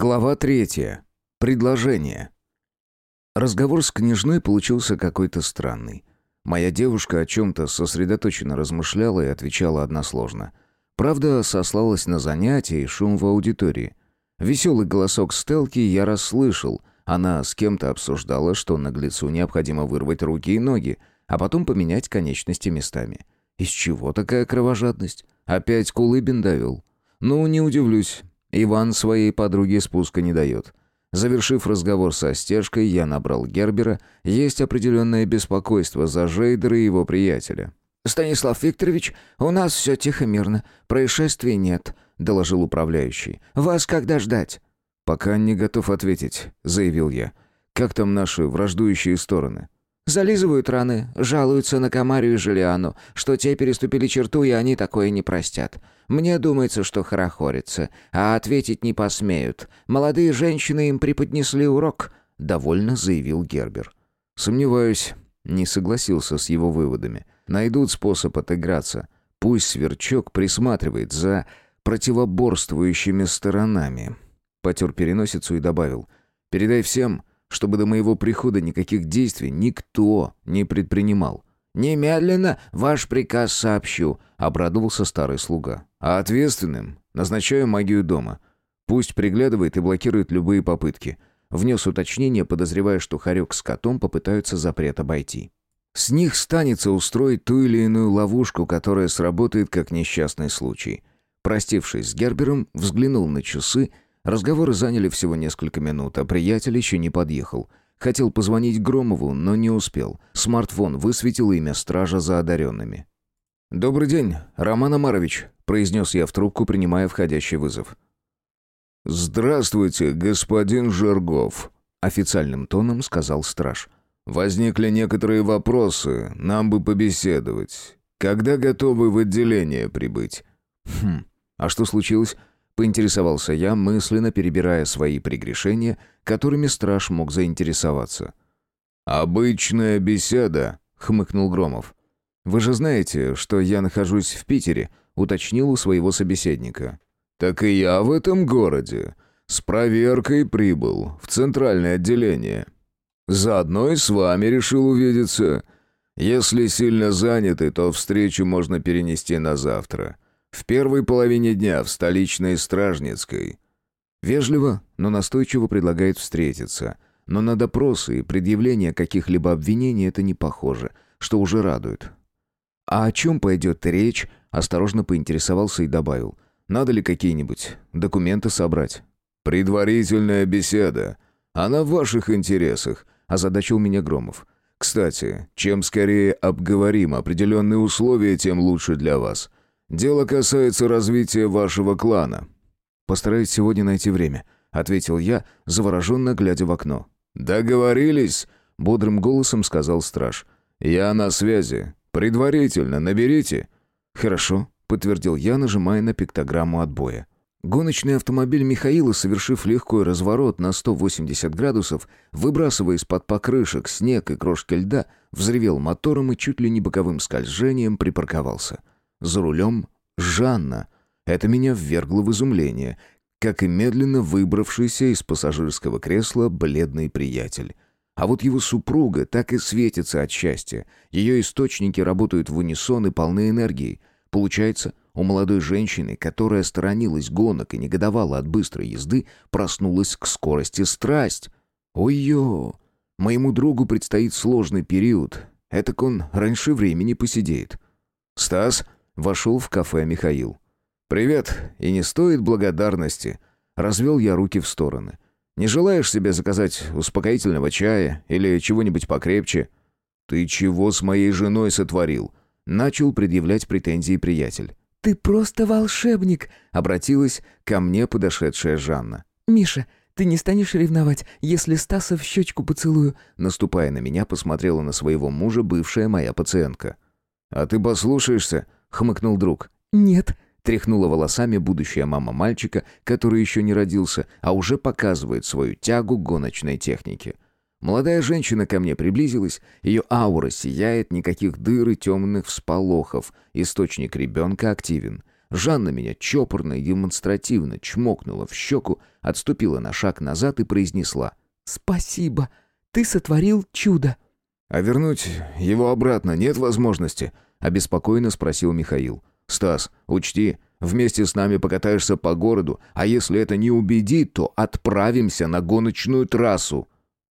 Глава третья. Предложение. Разговор с княжной получился какой-то странный. Моя девушка о чем-то сосредоточенно размышляла и отвечала односложно. Правда, сослалась на занятия и шум в аудитории. Веселый голосок Стелки я расслышал. Она с кем-то обсуждала, что наглецу необходимо вырвать руки и ноги, а потом поменять конечности местами. Из чего такая кровожадность? Опять Кулыбин довел. Ну, не удивлюсь. Иван своей подруге спуска не дает. Завершив разговор со стежкой, я набрал Гербера. Есть определенное беспокойство за Жейдера и его приятеля. «Станислав Викторович, у нас все тихо-мирно. Происшествий нет», — доложил управляющий. «Вас когда ждать?» «Пока не готов ответить», — заявил я. «Как там наши враждующие стороны?» Зализывают раны, жалуются на Камарию и Желиану, что те переступили черту, и они такое не простят. Мне думается, что хорохорятся, а ответить не посмеют. Молодые женщины им преподнесли урок», — довольно заявил Гербер. «Сомневаюсь», — не согласился с его выводами. «Найдут способ отыграться. Пусть Сверчок присматривает за противоборствующими сторонами». Потер переносицу и добавил. «Передай всем, чтобы до моего прихода никаких действий никто не предпринимал. «Немедленно ваш приказ сообщу», — обрадовался старый слуга. «А ответственным назначаю магию дома. Пусть приглядывает и блокирует любые попытки». Внес уточнение, подозревая, что Харек с котом попытаются запрет обойти. С них станется устроить ту или иную ловушку, которая сработает как несчастный случай. Простившись с Гербером, взглянул на часы — Разговоры заняли всего несколько минут, а приятель еще не подъехал. Хотел позвонить Громову, но не успел. Смартфон высветил имя стража за одаренными. «Добрый день, Роман Амарович», — произнес я в трубку, принимая входящий вызов. «Здравствуйте, господин Жиргов», — официальным тоном сказал страж. «Возникли некоторые вопросы, нам бы побеседовать. Когда готовы в отделение прибыть?» «Хм, а что случилось?» Поинтересовался я, мысленно перебирая свои прегрешения, которыми страж мог заинтересоваться. «Обычная беседа», — хмыкнул Громов. «Вы же знаете, что я нахожусь в Питере», — уточнил у своего собеседника. «Так и я в этом городе. С проверкой прибыл в центральное отделение. Заодно и с вами решил увидеться. Если сильно заняты, то встречу можно перенести на завтра. В первой половине дня в столичной Стражницкой. Вежливо, но настойчиво предлагает встретиться. Но на допросы и предъявление каких-либо обвинений это не похоже, что уже радует. «А о чем пойдет речь?» – осторожно поинтересовался и добавил. «Надо ли какие-нибудь документы собрать?» «Предварительная беседа. Она в ваших интересах», – озадачил меня Громов. «Кстати, чем скорее обговорим определенные условия, тем лучше для вас. Дело касается развития вашего клана». «Постараюсь сегодня найти время», — ответил я, завороженно глядя в окно. «Договорились», — бодрым голосом сказал страж. «Я на связи. Предварительно наберите». «Хорошо», — подтвердил я, нажимая на пиктограмму отбоя. Гоночный автомобиль Михаила, совершив легкий разворот на 180 градусов, выбрасывая из-под покрышек снег и крошки льда, взревел мотором и чуть ли не боковым скольжением припарковался. За рулем Жанна. Это меня ввергло в изумление, как и медленно выбравшийся из пассажирского кресла бледный приятель. А вот его супруга так и светится от счастья. Ее источники работают в унисон и полны энергии. Получается, у молодой женщины, которая сторонилась гонок и негодовала от быстрой езды, проснулась к скорости страсть. Ой-ё! Моему другу предстоит сложный период. Этак он раньше времени посидеет. «Стас!» Вошел в кафе Михаил. «Привет, и не стоит благодарности». Развел я руки в стороны. «Не желаешь себе заказать успокоительного чая или чего-нибудь покрепче?» «Ты чего с моей женой сотворил?» Начал предъявлять претензии приятель. «Ты просто волшебник!» — обратилась ко мне подошедшая Жанна. «Миша, ты не станешь ревновать, если Стаса в щечку поцелую?» Наступая на меня, посмотрела на своего мужа бывшая моя пациентка. «А ты послушаешься?» — хмыкнул друг. «Нет», — тряхнула волосами будущая мама мальчика, который еще не родился, а уже показывает свою тягу гоночной технике. Молодая женщина ко мне приблизилась, ее аура сияет, никаких дыр и темных всполохов, источник ребенка активен. Жанна меня чопорно и демонстративно чмокнула в щеку, отступила на шаг назад и произнесла. «Спасибо. Ты сотворил чудо». «А вернуть его обратно нет возможности?» — обеспокоенно спросил Михаил. «Стас, учти, вместе с нами покатаешься по городу, а если это не убедит, то отправимся на гоночную трассу».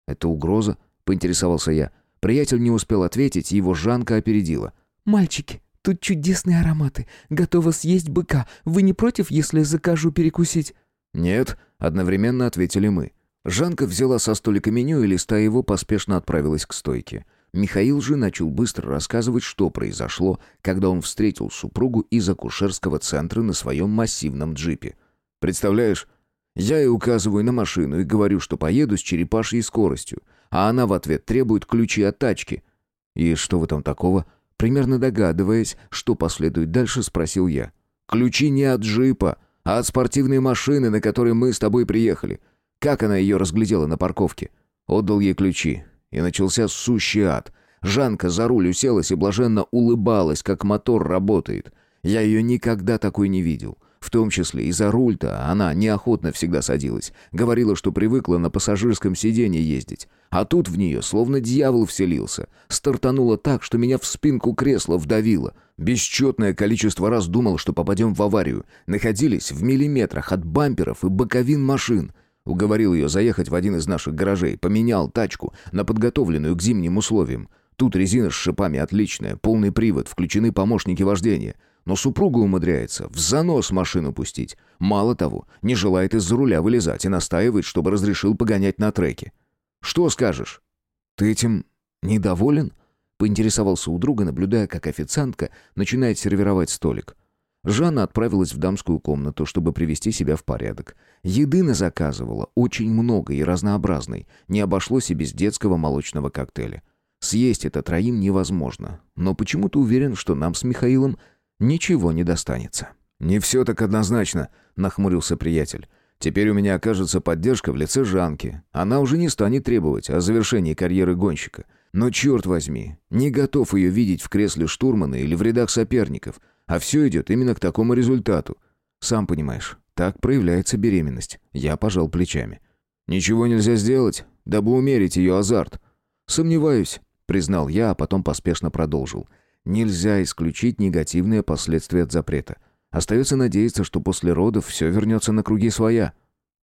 «Это угроза?» — поинтересовался я. Приятель не успел ответить, его Жанка опередила. «Мальчики, тут чудесные ароматы. Готова съесть быка. Вы не против, если закажу перекусить?» «Нет», — одновременно ответили мы. Жанка взяла со столика меню и, листая его, поспешно отправилась к стойке. Михаил же начал быстро рассказывать, что произошло, когда он встретил супругу из акушерского центра на своем массивном джипе. «Представляешь, я ей указываю на машину и говорю, что поеду с черепашьей скоростью, а она в ответ требует ключи от тачки. И что в этом такого?» Примерно догадываясь, что последует дальше, спросил я. «Ключи не от джипа, а от спортивной машины, на которой мы с тобой приехали. Как она ее разглядела на парковке?» Отдал ей ключи, и начался сущий ад. Жанка за руль уселась и блаженно улыбалась, как мотор работает. Я ее никогда такой не видел. В том числе и за руль-то она неохотно всегда садилась. Говорила, что привыкла на пассажирском сиденье ездить. А тут в нее словно дьявол вселился. Стартануло так, что меня в спинку кресла вдавило. Бесчетное количество раз думал, что попадем в аварию. Находились в миллиметрах от бамперов и боковин машин. Уговорил ее заехать в один из наших гаражей, поменял тачку на подготовленную к зимним условиям. Тут резина с шипами отличная, полный привод, включены помощники вождения. Но супруга умудряется в занос машину пустить. Мало того, не желает из-за руля вылезать и настаивает, чтобы разрешил погонять на треке. Что скажешь? Ты этим недоволен? Поинтересовался у друга, наблюдая, как официантка начинает сервировать столик. Жанна отправилась в дамскую комнату, чтобы привести себя в порядок. Еды заказывала очень много и разнообразной. Не обошлось и без детского молочного коктейля. Съесть это троим невозможно, но почему-то уверен, что нам с Михаилом ничего не достанется. «Не все так однозначно», — нахмурился приятель. «Теперь у меня окажется поддержка в лице Жанки. Она уже не станет требовать о завершении карьеры гонщика. Но черт возьми, не готов ее видеть в кресле штурмана или в рядах соперников. А все идет именно к такому результату. Сам понимаешь, так проявляется беременность. Я пожал плечами. Ничего нельзя сделать, дабы умерить ее азарт. Сомневаюсь, признал я, а потом поспешно продолжил. Нельзя исключить негативные последствия от запрета. Остается надеяться, что после родов все вернется на круги своя.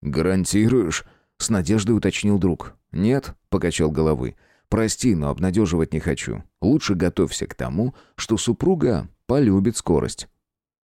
«Гарантируешь?» — с надеждой уточнил друг. «Нет», — покачал головой. «Прости, но обнадеживать не хочу. Лучше готовься к тому, что супруга полюбит скорость».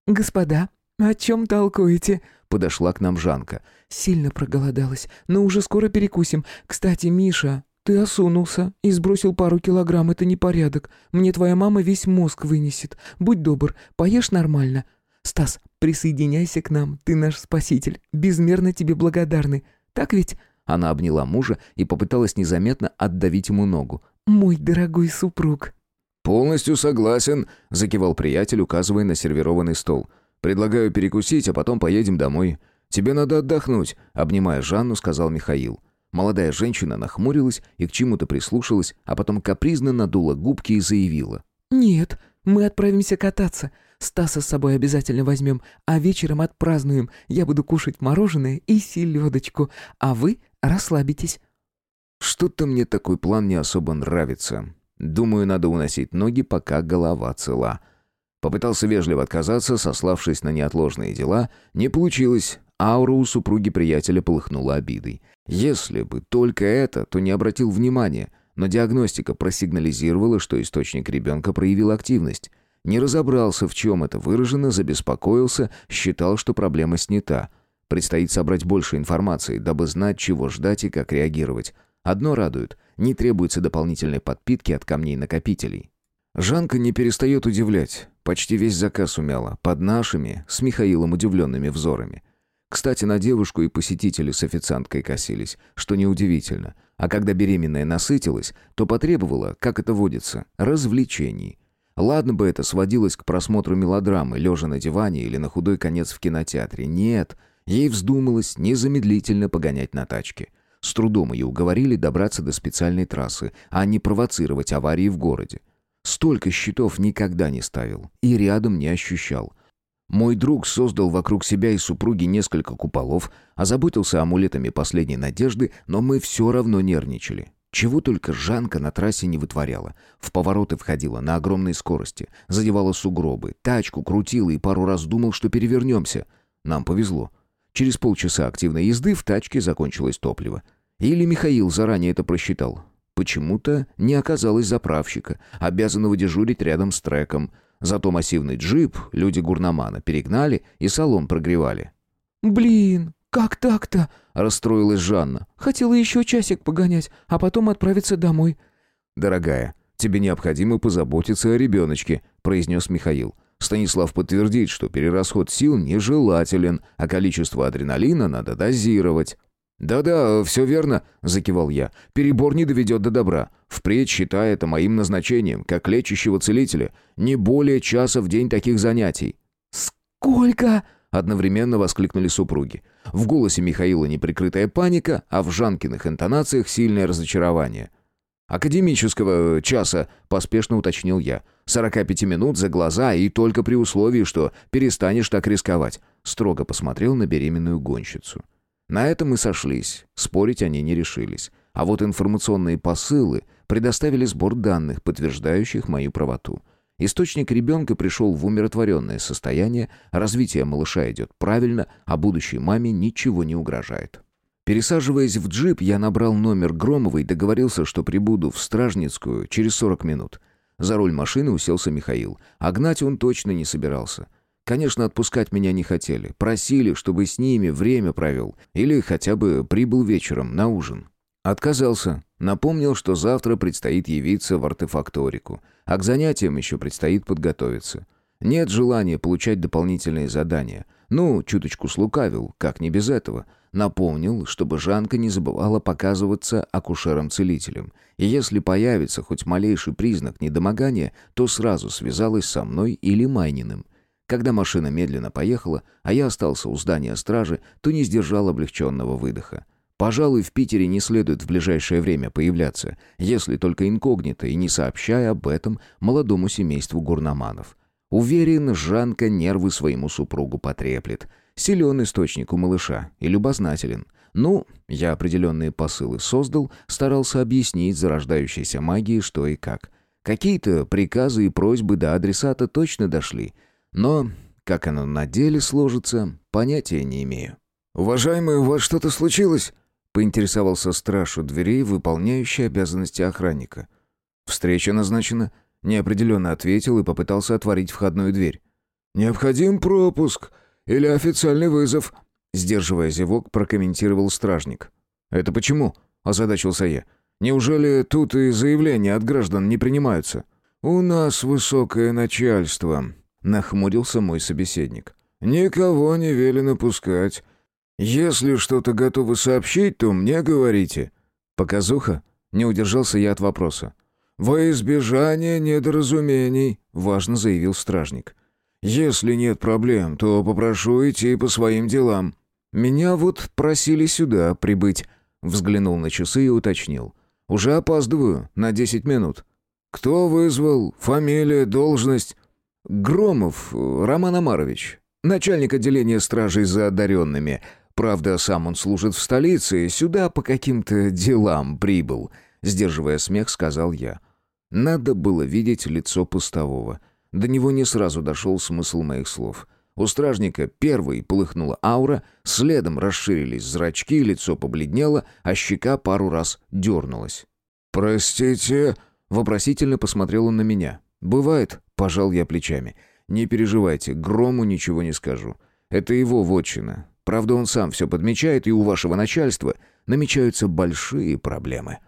«Господа, о чем толкуете?» Подошла к нам Жанка. «Сильно проголодалась, но уже скоро перекусим. Кстати, Миша, ты осунулся и сбросил пару килограмм, это непорядок. Мне твоя мама весь мозг вынесет. Будь добр, поешь нормально. Стас, присоединяйся к нам, ты наш спаситель. Безмерно тебе благодарны. Так ведь?» Она обняла мужа и попыталась незаметно отдавить ему ногу. «Мой дорогой супруг». «Полностью согласен», — закивал приятель, указывая на сервированный стол. «Предлагаю перекусить, а потом поедем домой. Тебе надо отдохнуть», — обнимая Жанну, сказал Михаил. Молодая женщина нахмурилась и к чему-то прислушалась, а потом капризно надула губки и заявила. «Нет, мы отправимся кататься. Стаса с собой обязательно возьмем, а вечером отпразднуем. Я буду кушать мороженое и селедочку, а вы расслабитесь». «Что-то мне такой план не особо нравится. Думаю, надо уносить ноги, пока голова цела. Попытался вежливо отказаться, сославшись на неотложные дела. Не получилось. Аура у супруги приятеля полыхнула обидой. Если бы только это, то не обратил внимания. Но диагностика просигнализировала, что источник ребенка проявил активность. Не разобрался, в чем это выражено, забеспокоился, считал, что проблема снята. Предстоит собрать больше информации, дабы знать, чего ждать и как реагировать. Одно радует — не требуется дополнительной подпитки от камней-накопителей. Жанка не перестает удивлять. Почти весь заказ умяла, под нашими, с Михаилом удивленными взорами. Кстати, на девушку и посетители с официанткой косились, что неудивительно. А когда беременная насытилась, то потребовала, как это водится, развлечений. Ладно бы это сводилось к просмотру мелодрамы, лежа на диване или на худой конец в кинотеатре. Нет, ей вздумалось незамедлительно погонять на тачке. С трудом ее уговорили добраться до специальной трассы, а не провоцировать аварии в городе. Столько счетов никогда не ставил и рядом не ощущал. Мой друг создал вокруг себя и супруги несколько куполов, озаботился амулетами последней надежды, но мы все равно нервничали. Чего только Жанка на трассе не вытворяла. В повороты входила на огромной скорости, задевала сугробы, тачку крутила и пару раз думал, что перевернемся. Нам повезло. Через полчаса активной езды в тачке закончилось топливо. Или Михаил заранее это просчитал. Почему-то не оказалось заправщика, обязанного дежурить рядом с треком. Зато массивный джип люди гурномана перегнали и салон прогревали. «Блин, как так-то?» — расстроилась Жанна. «Хотела еще часик погонять, а потом отправиться домой». «Дорогая, тебе необходимо позаботиться о ребеночке», — произнес Михаил. Станислав подтвердит, что перерасход сил нежелателен, а количество адреналина надо дозировать. «Да-да, все верно», — закивал я. «Перебор не доведет до добра. Впредь считай это моим назначением, как лечащего целителя. Не более часа в день таких занятий». «Сколько?» — одновременно воскликнули супруги. В голосе Михаила неприкрытая паника, а в Жанкиных интонациях сильное разочарование. «Академического часа», — поспешно уточнил я. «Сорока пяти минут за глаза и только при условии, что перестанешь так рисковать», — строго посмотрел на беременную гонщицу. На этом мы сошлись, спорить они не решились. А вот информационные посылы предоставили сбор данных, подтверждающих мою правоту. Источник ребенка пришел в умиротворенное состояние, развитие малыша идет правильно, а будущей маме ничего не угрожает. Пересаживаясь в джип, я набрал номер Громовой и договорился, что прибуду в Стражницкую через 40 минут. За руль машины уселся Михаил, а гнать он точно не собирался — Конечно, отпускать меня не хотели. Просили, чтобы с ними время провел. Или хотя бы прибыл вечером на ужин. Отказался. Напомнил, что завтра предстоит явиться в артефакторику. А к занятиям еще предстоит подготовиться. Нет желания получать дополнительные задания. Ну, чуточку слукавил, как не без этого. Напомнил, чтобы Жанка не забывала показываться акушером-целителем. И если появится хоть малейший признак недомогания, то сразу связалась со мной или Майниным. Когда машина медленно поехала, а я остался у здания стражи, то не сдержал облегченного выдоха. Пожалуй, в Питере не следует в ближайшее время появляться, если только инкогнито и не сообщая об этом молодому семейству гурноманов. Уверен, Жанка нервы своему супругу потреплет. Силен источник у малыша и любознателен. Ну, я определенные посылы создал, старался объяснить зарождающейся магии что и как. Какие-то приказы и просьбы до адресата точно дошли — но, как оно на деле сложится, понятия не имею. «Уважаемый, у вас что-то случилось?» — поинтересовался страж у дверей, выполняющий обязанности охранника. «Встреча назначена», — неопределенно ответил и попытался отворить входную дверь. «Необходим пропуск или официальный вызов», — сдерживая зевок, прокомментировал стражник. «Это почему?» — озадачился я. «Неужели тут и заявления от граждан не принимаются?» «У нас высокое начальство», Нахмурился мой собеседник. «Никого не велено пускать. Если что-то готовы сообщить, то мне говорите». «Показуха?» Не удержался я от вопроса. «Во избежание недоразумений», — важно заявил стражник. «Если нет проблем, то попрошу идти по своим делам». «Меня вот просили сюда прибыть», — взглянул на часы и уточнил. «Уже опаздываю на десять минут». «Кто вызвал? Фамилия, должность?» Громов Роман Амарович, начальник отделения стражей за одаренными. Правда, сам он служит в столице, сюда по каким-то делам прибыл», — сдерживая смех, сказал я. Надо было видеть лицо постового. До него не сразу дошел смысл моих слов. У стражника первой полыхнула аура, следом расширились зрачки, лицо побледнело, а щека пару раз дернулась. «Простите?» — вопросительно посмотрел он на меня. «Бывает», — пожал я плечами. «Не переживайте, Грому ничего не скажу. Это его вотчина. Правда, он сам все подмечает, и у вашего начальства намечаются большие проблемы».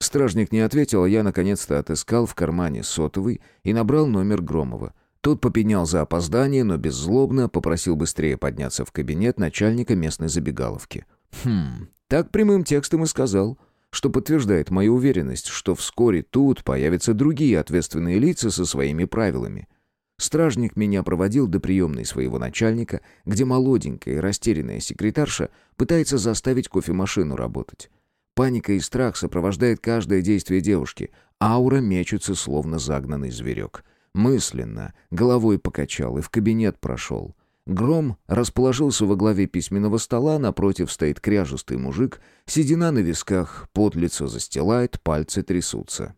Стражник не ответил, а я наконец-то отыскал в кармане сотовый и набрал номер Громова. Тот попенял за опоздание, но беззлобно попросил быстрее подняться в кабинет начальника местной забегаловки. «Хм, так прямым текстом и сказал» что подтверждает мою уверенность, что вскоре тут появятся другие ответственные лица со своими правилами. Стражник меня проводил до приемной своего начальника, где молоденькая и растерянная секретарша пытается заставить кофемашину работать. Паника и страх сопровождает каждое действие девушки. Аура мечется, словно загнанный зверек. Мысленно, головой покачал и в кабинет прошел. Гром расположился во главе письменного стола, напротив стоит кряжестый мужик, седина на висках, пот лицо застилает, пальцы трясутся.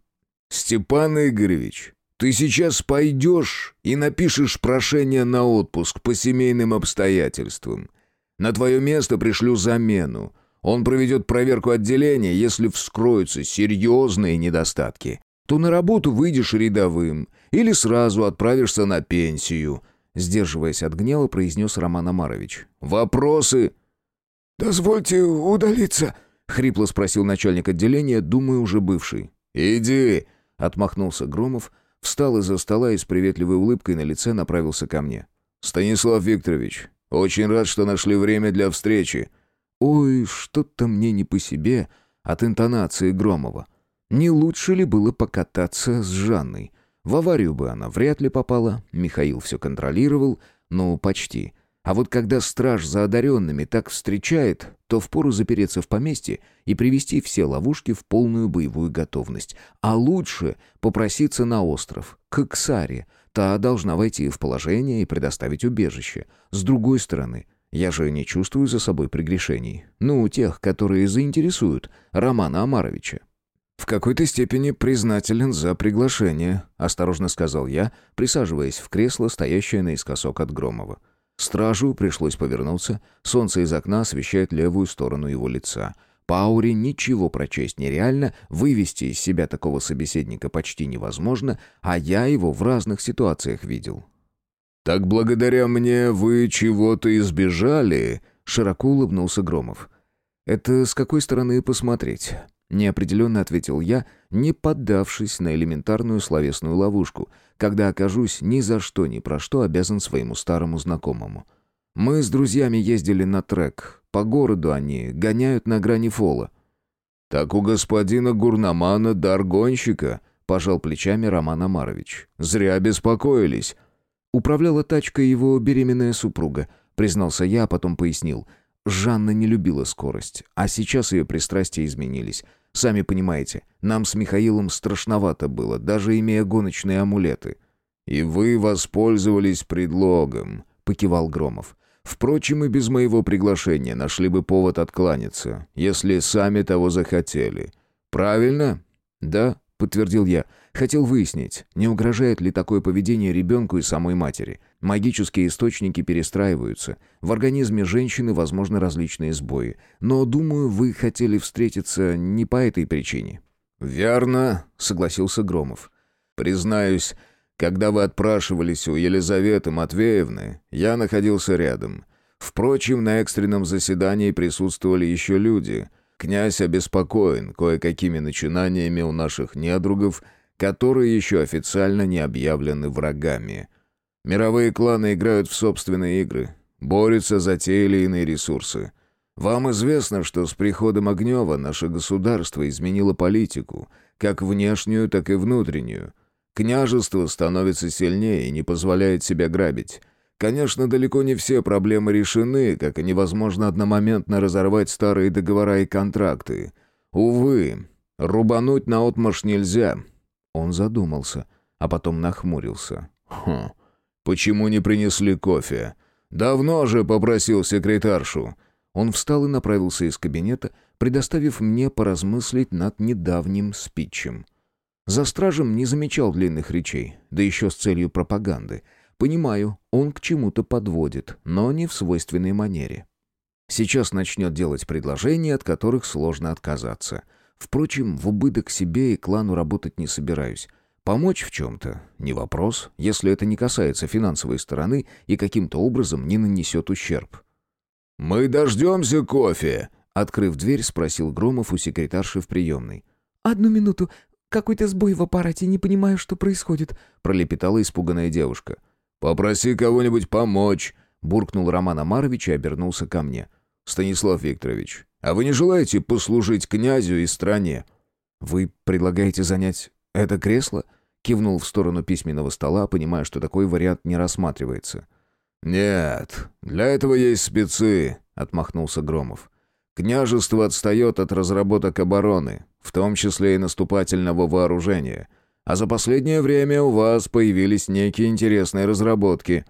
«Степан Игоревич, ты сейчас пойдешь и напишешь прошение на отпуск по семейным обстоятельствам. На твое место пришлю замену. Он проведет проверку отделения, если вскроются серьезные недостатки, то на работу выйдешь рядовым или сразу отправишься на пенсию», сдерживаясь от гнева, произнес Роман Амарович. «Вопросы?» «Дозвольте удалиться», — хрипло спросил начальник отделения, думаю, уже бывший. «Иди», — отмахнулся Громов, встал из-за стола и с приветливой улыбкой на лице направился ко мне. «Станислав Викторович, очень рад, что нашли время для встречи». «Ой, что-то мне не по себе от интонации Громова. Не лучше ли было покататься с Жанной? В аварию бы она вряд ли попала, Михаил все контролировал, ну, почти. А вот когда страж за одаренными так встречает, то впору запереться в поместье и привести все ловушки в полную боевую готовность. А лучше попроситься на остров, к Ксаре. Та должна войти в положение и предоставить убежище. С другой стороны, я же не чувствую за собой прегрешений. Ну, тех, которые заинтересуют Романа Амаровича. «В какой-то степени признателен за приглашение», — осторожно сказал я, присаживаясь в кресло, стоящее наискосок от Громова. Стражу пришлось повернуться, солнце из окна освещает левую сторону его лица. По ауре ничего прочесть нереально, вывести из себя такого собеседника почти невозможно, а я его в разных ситуациях видел. «Так благодаря мне вы чего-то избежали?» — широко улыбнулся Громов. «Это с какой стороны посмотреть?» Неопределенно ответил я, не поддавшись на элементарную словесную ловушку, когда окажусь ни за что ни про что обязан своему старому знакомому. Мы с друзьями ездили на трек. По городу они гоняют на грани фола. «Так у господина Гурнамана дар гонщика», — пожал плечами Роман Амарович. «Зря беспокоились». Управляла тачкой его беременная супруга, признался я, а потом пояснил — Жанна не любила скорость, а сейчас ее пристрастия изменились. Сами понимаете, нам с Михаилом страшновато было, даже имея гоночные амулеты. «И вы воспользовались предлогом», — покивал Громов. «Впрочем, и без моего приглашения нашли бы повод откланяться, если сами того захотели. Правильно?» «Да», — подтвердил я. Хотел выяснить, не угрожает ли такое поведение ребенку и самой матери. Магические источники перестраиваются. В организме женщины возможны различные сбои. Но, думаю, вы хотели встретиться не по этой причине». «Верно», — согласился Громов. «Признаюсь, когда вы отпрашивались у Елизаветы Матвеевны, я находился рядом. Впрочем, на экстренном заседании присутствовали еще люди. Князь обеспокоен кое-какими начинаниями у наших недругов — которые еще официально не объявлены врагами. Мировые кланы играют в собственные игры, борются за те или иные ресурсы. Вам известно, что с приходом Огнева наше государство изменило политику, как внешнюю, так и внутреннюю. Княжество становится сильнее и не позволяет себя грабить. Конечно, далеко не все проблемы решены, как и невозможно одномоментно разорвать старые договора и контракты. Увы, рубануть наотмашь нельзя, он задумался, а потом нахмурился. «Хм, почему не принесли кофе? Давно же попросил секретаршу». Он встал и направился из кабинета, предоставив мне поразмыслить над недавним спичем. За стражем не замечал длинных речей, да еще с целью пропаганды. Понимаю, он к чему-то подводит, но не в свойственной манере. Сейчас начнет делать предложения, от которых сложно отказаться — Впрочем, в убыток себе и клану работать не собираюсь. Помочь в чем-то — не вопрос, если это не касается финансовой стороны и каким-то образом не нанесет ущерб. «Мы дождемся кофе», — открыв дверь, спросил Громов у секретарши в приемной. «Одну минуту. Какой-то сбой в аппарате, не понимаю, что происходит», — пролепетала испуганная девушка. «Попроси кого-нибудь помочь», — буркнул Роман Амарович и обернулся ко мне. «Станислав Викторович, а вы не желаете послужить князю и стране?» «Вы предлагаете занять это кресло?» Кивнул в сторону письменного стола, понимая, что такой вариант не рассматривается. «Нет, для этого есть спецы», — отмахнулся Громов. «Княжество отстает от разработок обороны, в том числе и наступательного вооружения. А за последнее время у вас появились некие интересные разработки».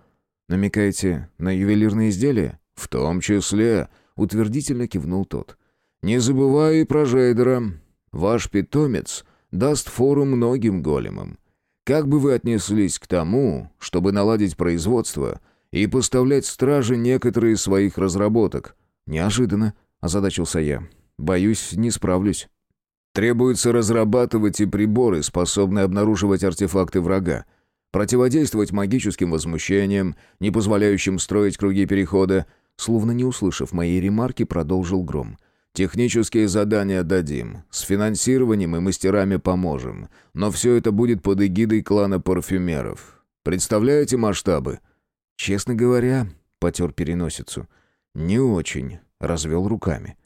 «Намекаете на ювелирные изделия?» «В том числе», — утвердительно кивнул тот. «Не забывай и про Жейдера. Ваш питомец даст фору многим големам. Как бы вы отнеслись к тому, чтобы наладить производство и поставлять страже некоторые из своих разработок?» «Неожиданно», — озадачился я. «Боюсь, не справлюсь». «Требуется разрабатывать и приборы, способные обнаруживать артефакты врага, противодействовать магическим возмущениям, не позволяющим строить круги перехода, словно не услышав моей ремарки, продолжил Гром. «Технические задания дадим, с финансированием и мастерами поможем, но все это будет под эгидой клана парфюмеров. Представляете масштабы?» «Честно говоря», — потер переносицу, — «не очень», — развел руками.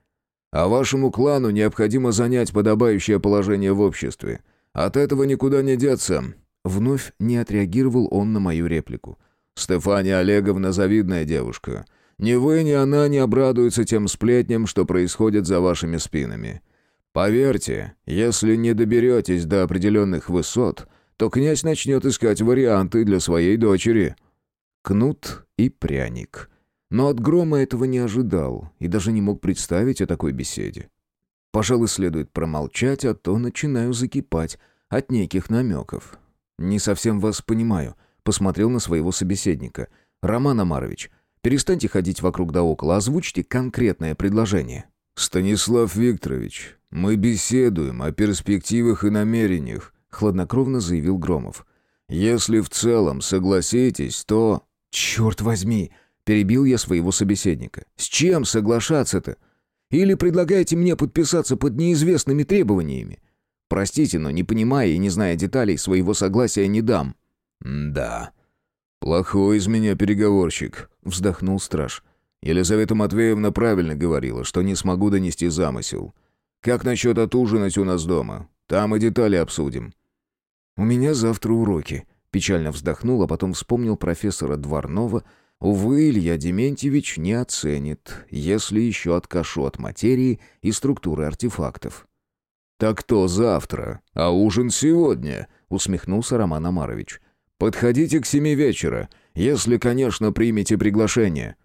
«А вашему клану необходимо занять подобающее положение в обществе. От этого никуда не деться». Вновь не отреагировал он на мою реплику. «Стефания Олеговна завидная девушка. Ни вы, ни она не обрадуются тем сплетням, что происходит за вашими спинами. Поверьте, если не доберетесь до определенных высот, то князь начнет искать варианты для своей дочери». Кнут и пряник. Но от грома этого не ожидал и даже не мог представить о такой беседе. Пожалуй, следует промолчать, а то начинаю закипать от неких намеков. «Не совсем вас понимаю», — посмотрел на своего собеседника. «Роман Амарович, Перестаньте ходить вокруг да около, озвучьте конкретное предложение». «Станислав Викторович, мы беседуем о перспективах и намерениях», — хладнокровно заявил Громов. «Если в целом согласитесь, то...» «Черт возьми!» — перебил я своего собеседника. «С чем соглашаться-то? Или предлагаете мне подписаться под неизвестными требованиями? Простите, но не понимая и не зная деталей, своего согласия не дам». «Да», «Плохой из меня переговорщик», — вздохнул страж. «Елизавета Матвеевна правильно говорила, что не смогу донести замысел. Как насчет отужинать у нас дома? Там и детали обсудим». «У меня завтра уроки», — печально вздохнул, а потом вспомнил профессора Дворнова. «Увы, Илья Дементьевич не оценит, если еще откашу от материи и структуры артефактов». «Так то завтра, а ужин сегодня», — усмехнулся Роман Амарович. Подходите к семи вечера, если, конечно, примете приглашение».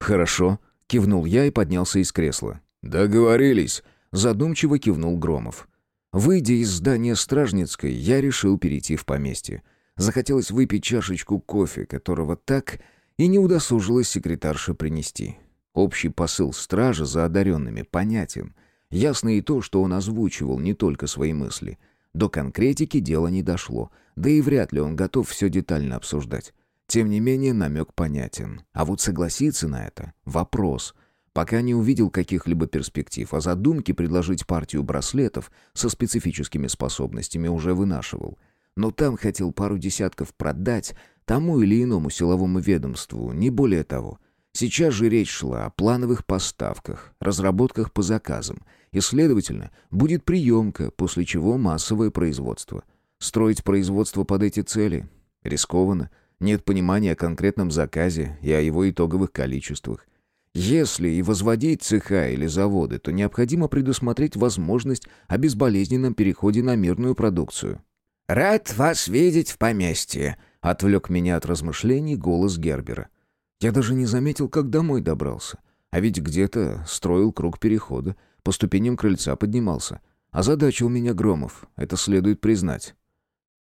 «Хорошо», — кивнул я и поднялся из кресла. «Договорились», — задумчиво кивнул Громов. Выйдя из здания Стражницкой, я решил перейти в поместье. Захотелось выпить чашечку кофе, которого так и не удосужилась секретарша принести. Общий посыл стража за одаренными понятен. Ясно и то, что он озвучивал не только свои мысли — до конкретики дело не дошло, да и вряд ли он готов все детально обсуждать. Тем не менее, намек понятен. А вот согласиться на это — вопрос. Пока не увидел каких-либо перспектив, а задумки предложить партию браслетов со специфическими способностями уже вынашивал. Но там хотел пару десятков продать тому или иному силовому ведомству, не более того. Сейчас же речь шла о плановых поставках, разработках по заказам — и, следовательно, будет приемка, после чего массовое производство. Строить производство под эти цели рискованно, нет понимания о конкретном заказе и о его итоговых количествах. Если и возводить цеха или заводы, то необходимо предусмотреть возможность о безболезненном переходе на мирную продукцию. «Рад вас видеть в поместье», — отвлек меня от размышлений голос Гербера. Я даже не заметил, как домой добрался. А ведь где-то строил круг перехода, по ступеням крыльца поднимался. Озадачил меня Громов, это следует признать.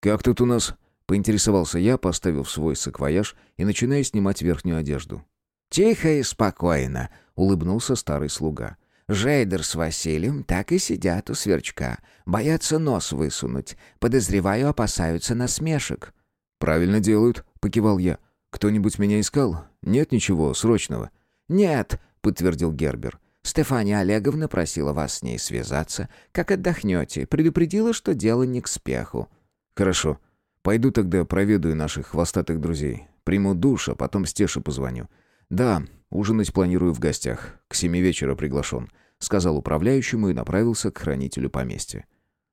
«Как тут у нас?» — поинтересовался я, поставив свой саквояж и начиная снимать верхнюю одежду. «Тихо и спокойно», — улыбнулся старый слуга. «Жейдер с Василием так и сидят у сверчка. Боятся нос высунуть. Подозреваю, опасаются насмешек». «Правильно делают», — покивал я. «Кто-нибудь меня искал? Нет ничего срочного?» «Нет», — подтвердил Гербер. Стефания Олеговна просила вас с ней связаться. Как отдохнете, предупредила, что дело не к спеху». «Хорошо. Пойду тогда проведаю наших хвостатых друзей. Приму душ, а потом Стеше позвоню. Да, ужинать планирую в гостях. К семи вечера приглашен», — сказал управляющему и направился к хранителю поместья.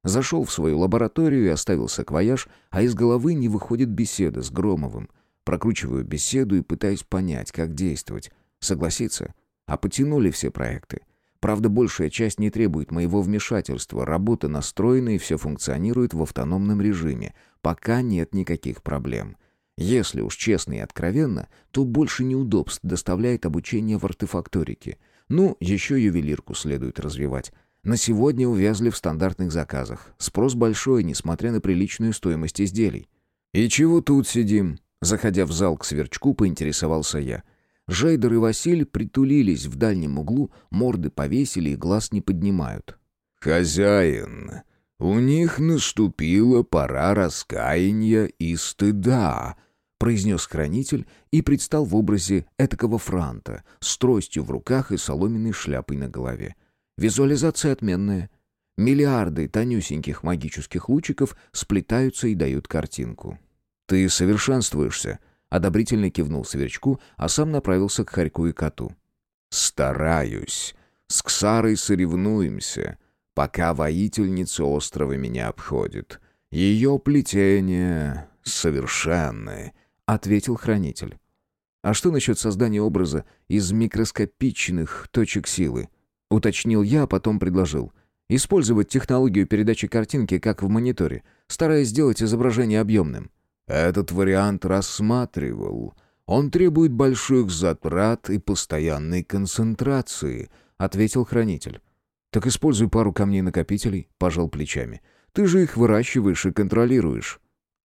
Зашел в свою лабораторию и оставил саквояж, а из головы не выходит беседа с Громовым. Прокручиваю беседу и пытаюсь понять, как действовать. Согласиться? А потянули все проекты. Правда, большая часть не требует моего вмешательства. Работа настроена и все функционирует в автономном режиме. Пока нет никаких проблем. Если уж честно и откровенно, то больше неудобств доставляет обучение в артефакторике. Ну, еще ювелирку следует развивать. На сегодня увязли в стандартных заказах. Спрос большой, несмотря на приличную стоимость изделий. «И чего тут сидим?» Заходя в зал к сверчку, поинтересовался я. Жейдер и Василь притулились в дальнем углу, морды повесили и глаз не поднимают. «Хозяин, у них наступила пора раскаяния и стыда», произнес хранитель и предстал в образе этакого франта с тростью в руках и соломенной шляпой на голове. Визуализация отменная. Миллиарды тонюсеньких магических лучиков сплетаются и дают картинку. «Ты совершенствуешься», — одобрительно кивнул Сверчку, а сам направился к Харьку и коту. «Стараюсь. С Ксарой соревнуемся, пока воительница острова меня обходит. Ее плетение совершенное», — ответил хранитель. «А что насчет создания образа из микроскопичных точек силы?» — уточнил я, а потом предложил. «Использовать технологию передачи картинки, как в мониторе, стараясь сделать изображение объемным». Этот вариант рассматривал. Он требует больших затрат и постоянной концентрации, ответил хранитель. Так используй пару камней-накопителей, пожал плечами. Ты же их выращиваешь и контролируешь.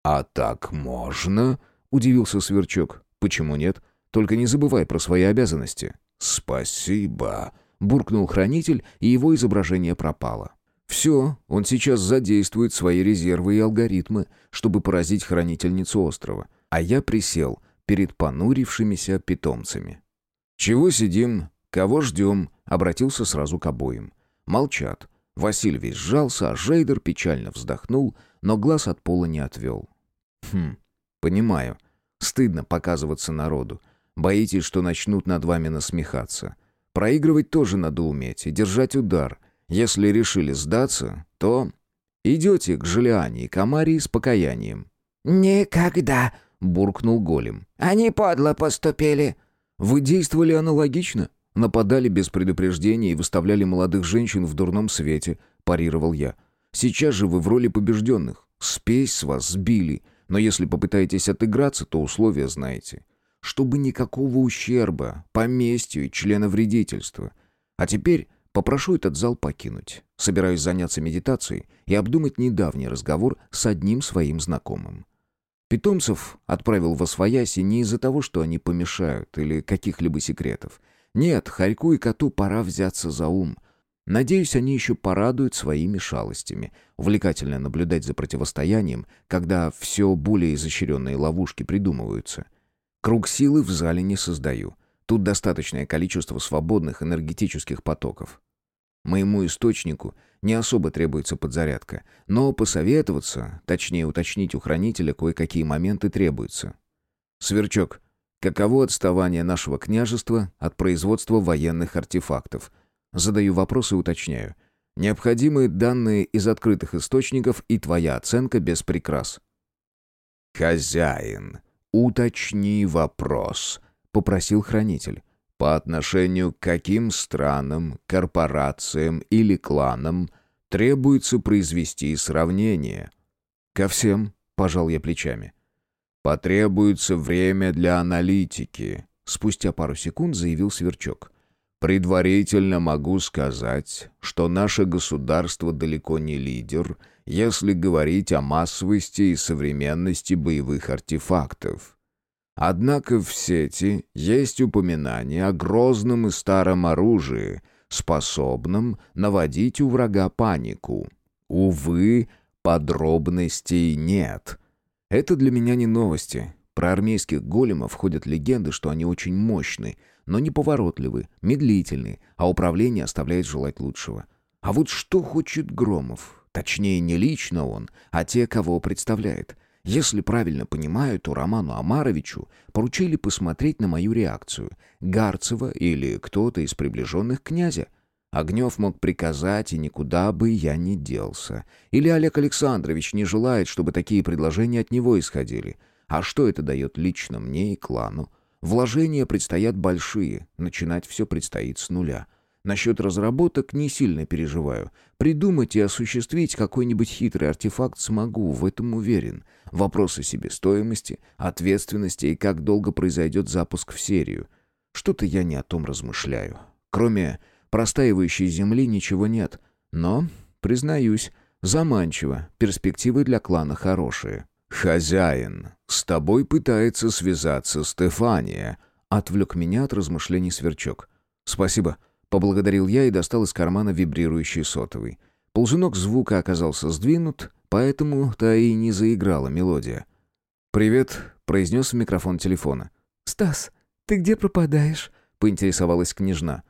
А так можно? удивился Сверчок. Почему нет? Только не забывай про свои обязанности. Спасибо, буркнул хранитель, и его изображение пропало. Все, он сейчас задействует свои резервы и алгоритмы, чтобы поразить хранительницу острова. А я присел перед понурившимися питомцами. «Чего сидим? Кого ждем?» — обратился сразу к обоим. Молчат. Василь весь сжался, а Жейдер печально вздохнул, но глаз от пола не отвел. «Хм, понимаю. Стыдно показываться народу. Боитесь, что начнут над вами насмехаться. Проигрывать тоже надо уметь и держать удар — если решили сдаться, то идете к Желиане и Камарии с покаянием». «Никогда!» — буркнул Голем. «Они подло поступили». «Вы действовали аналогично?» Нападали без предупреждения и выставляли молодых женщин в дурном свете, парировал я. Сейчас же вы в роли побежденных. Спесь с вас сбили, но если попытаетесь отыграться, то условия знаете. Чтобы никакого ущерба, поместью и члена вредительства. А теперь Попрошу этот зал покинуть. Собираюсь заняться медитацией и обдумать недавний разговор с одним своим знакомым. Питомцев отправил во свояси не из-за того, что они помешают или каких-либо секретов. Нет, Харьку и коту пора взяться за ум. Надеюсь, они еще порадуют своими шалостями. Увлекательно наблюдать за противостоянием, когда все более изощренные ловушки придумываются. Круг силы в зале не создаю. Тут достаточное количество свободных энергетических потоков. Моему источнику не особо требуется подзарядка, но посоветоваться, точнее уточнить у хранителя кое-какие моменты требуется. Сверчок, каково отставание нашего княжества от производства военных артефактов? Задаю вопрос и уточняю. Необходимые данные из открытых источников и твоя оценка без прикрас. «Хозяин, уточни вопрос», — попросил хранитель. «По отношению к каким странам, корпорациям или кланам требуется произвести сравнение?» «Ко всем», — пожал я плечами. «Потребуется время для аналитики», — спустя пару секунд заявил Сверчок. «Предварительно могу сказать, что наше государство далеко не лидер, если говорить о массовости и современности боевых артефактов. Однако в сети есть упоминание о грозном и старом оружии, способном наводить у врага панику. Увы, подробностей нет. Это для меня не новости. Про армейских големов ходят легенды, что они очень мощны, но неповоротливы, медлительны, а управление оставляет желать лучшего. А вот что хочет Громов? Точнее, не лично он, а те, кого представляет. Если правильно понимаю, то Роману Амаровичу поручили посмотреть на мою реакцию. Гарцева или кто-то из приближенных князя. Огнев мог приказать, и никуда бы я не делся. Или Олег Александрович не желает, чтобы такие предложения от него исходили. А что это дает лично мне и клану? Вложения предстоят большие, начинать все предстоит с нуля. Насчет разработок не сильно переживаю. Придумать и осуществить какой-нибудь хитрый артефакт смогу, в этом уверен. Вопросы себестоимости, ответственности и как долго произойдет запуск в серию. Что-то я не о том размышляю. Кроме простаивающей земли ничего нет. Но, признаюсь, заманчиво, перспективы для клана хорошие. «Хозяин, с тобой пытается связаться Стефания», — отвлек меня от размышлений сверчок. «Спасибо», — поблагодарил я и достал из кармана вибрирующий сотовый. Ползунок звука оказался сдвинут, поэтому-то и не заиграла мелодия. «Привет», — произнес в микрофон телефона. «Стас, ты где пропадаешь?» — поинтересовалась княжна.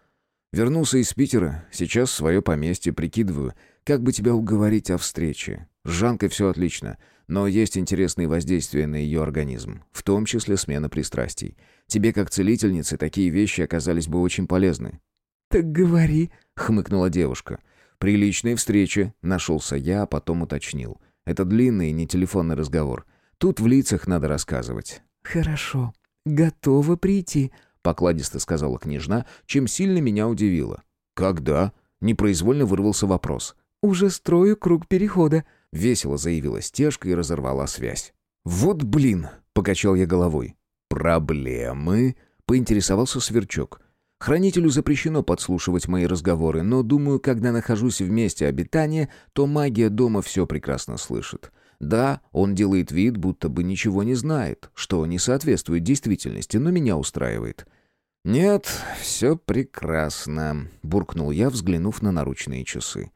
«Вернулся из Питера, сейчас в свое поместье прикидываю, как бы тебя уговорить о встрече. С Жанкой все отлично, но есть интересные воздействия на ее организм, в том числе смена пристрастий. Тебе, как целительнице, такие вещи оказались бы очень полезны». «Так говори», — хмыкнула девушка. «При личной встрече», — нашелся я, а потом уточнил. «Это длинный, не телефонный разговор. Тут в лицах надо рассказывать». «Хорошо. Готова прийти», — покладисто сказала княжна, чем сильно меня удивило. «Когда?» — непроизвольно вырвался вопрос. «Уже строю круг перехода», — весело заявила стежка и разорвала связь. «Вот блин!» — покачал я головой. «Проблемы?» — поинтересовался Сверчок. Хранителю запрещено подслушивать мои разговоры, но, думаю, когда нахожусь в месте обитания, то магия дома все прекрасно слышит. Да, он делает вид, будто бы ничего не знает, что не соответствует действительности, но меня устраивает. «Нет, все прекрасно», — буркнул я, взглянув на наручные часы.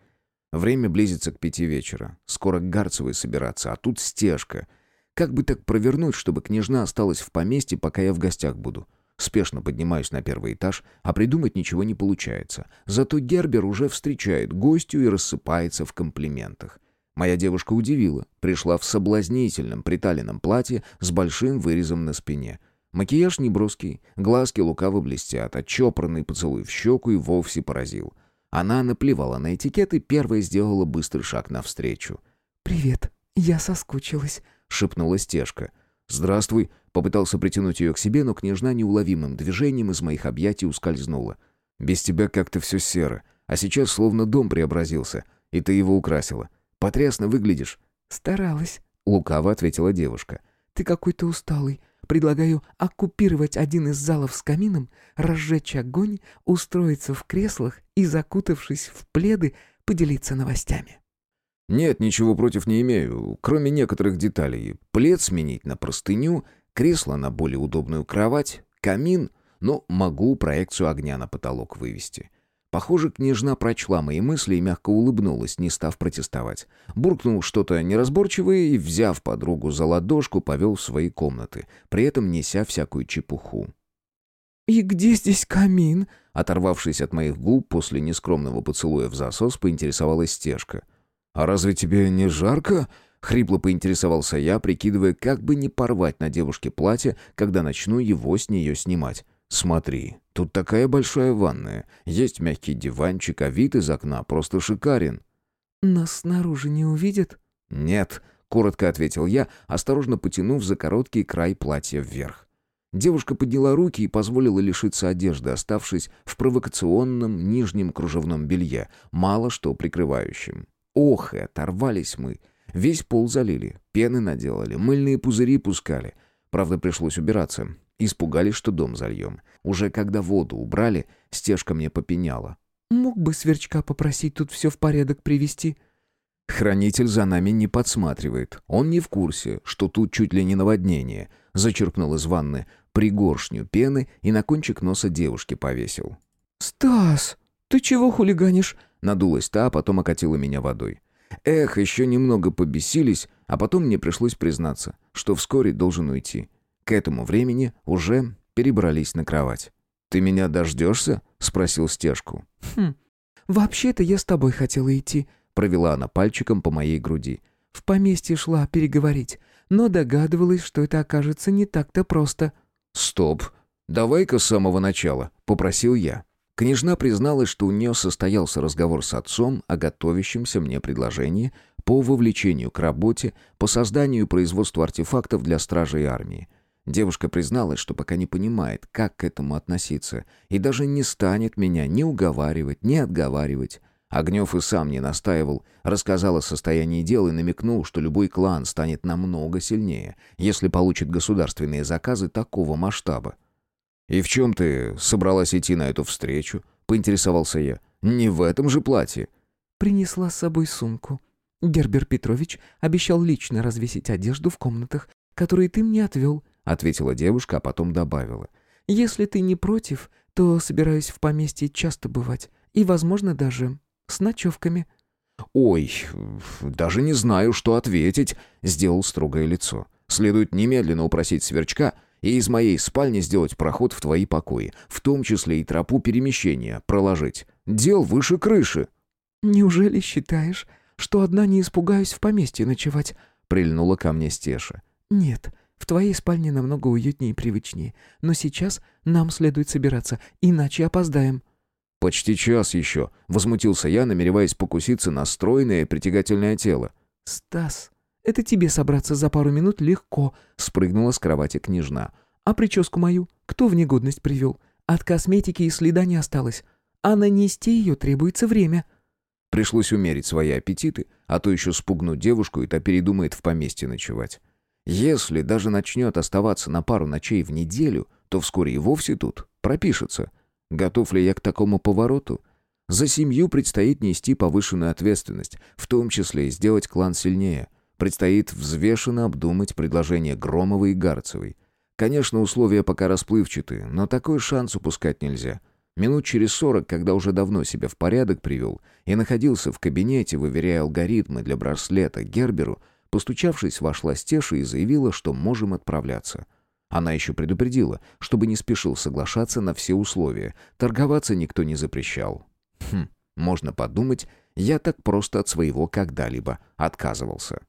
Время близится к пяти вечера. Скоро к Гарцевой собираться, а тут стежка. Как бы так провернуть, чтобы княжна осталась в поместье, пока я в гостях буду? Спешно поднимаюсь на первый этаж, а придумать ничего не получается. Зато Гербер уже встречает гостю и рассыпается в комплиментах. Моя девушка удивила. Пришла в соблазнительном приталенном платье с большим вырезом на спине. Макияж неброский, глазки лукаво блестят, а чопорный поцелуй в щеку и вовсе поразил — она наплевала на этикет и первая сделала быстрый шаг навстречу. «Привет, я соскучилась», — шепнула стежка. «Здравствуй», — попытался притянуть ее к себе, но княжна неуловимым движением из моих объятий ускользнула. «Без тебя как-то все серо, а сейчас словно дом преобразился, и ты его украсила. Потрясно выглядишь». «Старалась», — лукаво ответила девушка. «Ты какой-то усталый. Предлагаю оккупировать один из залов с камином, разжечь огонь, устроиться в креслах и, закутавшись в пледы, поделиться новостями. «Нет, ничего против не имею, кроме некоторых деталей. Плед сменить на простыню, кресло на более удобную кровать, камин, но могу проекцию огня на потолок вывести. Похоже, княжна прочла мои мысли и мягко улыбнулась, не став протестовать. Буркнул что-то неразборчивое и, взяв подругу за ладошку, повел в свои комнаты, при этом неся всякую чепуху. «И где здесь камин?» Оторвавшись от моих губ после нескромного поцелуя в засос, поинтересовалась стежка. «А разве тебе не жарко?» Хрипло поинтересовался я, прикидывая, как бы не порвать на девушке платье, когда начну его с нее снимать. «Смотри, тут такая большая ванная, есть мягкий диванчик, а вид из окна просто шикарен». «Нас снаружи не увидят?» «Нет», — коротко ответил я, осторожно потянув за короткий край платья вверх. Девушка подняла руки и позволила лишиться одежды, оставшись в провокационном нижнем кружевном белье, мало что прикрывающем. Ох, и оторвались мы. Весь пол залили, пены наделали, мыльные пузыри пускали. Правда, пришлось убираться. Испугались, что дом зальем. Уже когда воду убрали, стежка мне попеняла. «Мог бы сверчка попросить тут все в порядок привести?» «Хранитель за нами не подсматривает. Он не в курсе, что тут чуть ли не наводнение». Зачерпнул из ванны пригоршню пены и на кончик носа девушки повесил. «Стас, ты чего хулиганишь?» Надулась та, а потом окатила меня водой. Эх, еще немного побесились, а потом мне пришлось признаться, что вскоре должен уйти. К этому времени уже перебрались на кровать. «Ты меня дождешься?» — спросил Стежку. «Хм, вообще-то я с тобой хотела идти», — провела она пальчиком по моей груди. «В поместье шла переговорить, но догадывалась, что это окажется не так-то просто». «Стоп, давай-ка с самого начала», — попросил я. Княжна призналась, что у нее состоялся разговор с отцом о готовящемся мне предложении по вовлечению к работе по созданию и производству артефактов для стражей армии. Девушка призналась, что пока не понимает, как к этому относиться, и даже не станет меня ни уговаривать, ни отговаривать. Огнев и сам не настаивал, рассказал о состоянии дел и намекнул, что любой клан станет намного сильнее, если получит государственные заказы такого масштаба. «И в чем ты собралась идти на эту встречу?» — поинтересовался я. «Не в этом же платье». «Принесла с собой сумку. Гербер Петрович обещал лично развесить одежду в комнатах, которые ты мне отвел», — ответила девушка, а потом добавила. «Если ты не против, то собираюсь в поместье часто бывать, и, возможно, даже с ночевками». «Ой, даже не знаю, что ответить», — сделал строгое лицо. «Следует немедленно упросить сверчка и из моей спальни сделать проход в твои покои, в том числе и тропу перемещения проложить. Дел выше крыши». «Неужели считаешь, что одна не испугаюсь в поместье ночевать?» — прильнула ко мне Стеша. «Нет, в твоей спальне намного уютнее и привычнее. Но сейчас нам следует собираться, иначе опоздаем». «Почти час еще», — возмутился я, намереваясь покуситься на стройное и притягательное тело. «Стас, это тебе собраться за пару минут легко», — спрыгнула с кровати княжна. «А прическу мою кто в негодность привел? От косметики и следа не осталось. А нанести ее требуется время». Пришлось умерить свои аппетиты, а то еще спугнуть девушку, и та передумает в поместье ночевать. Если даже начнет оставаться на пару ночей в неделю, то вскоре и вовсе тут пропишется. Готов ли я к такому повороту? За семью предстоит нести повышенную ответственность, в том числе и сделать клан сильнее. Предстоит взвешенно обдумать предложение Громовой и Гарцевой. Конечно, условия пока расплывчаты, но такой шанс упускать нельзя. Минут через сорок, когда уже давно себя в порядок привел и находился в кабинете, выверяя алгоритмы для браслета Герберу, постучавшись, вошла Стеша и заявила, что можем отправляться. Она еще предупредила, чтобы не спешил соглашаться на все условия. Торговаться никто не запрещал. Хм, можно подумать, я так просто от своего когда-либо отказывался.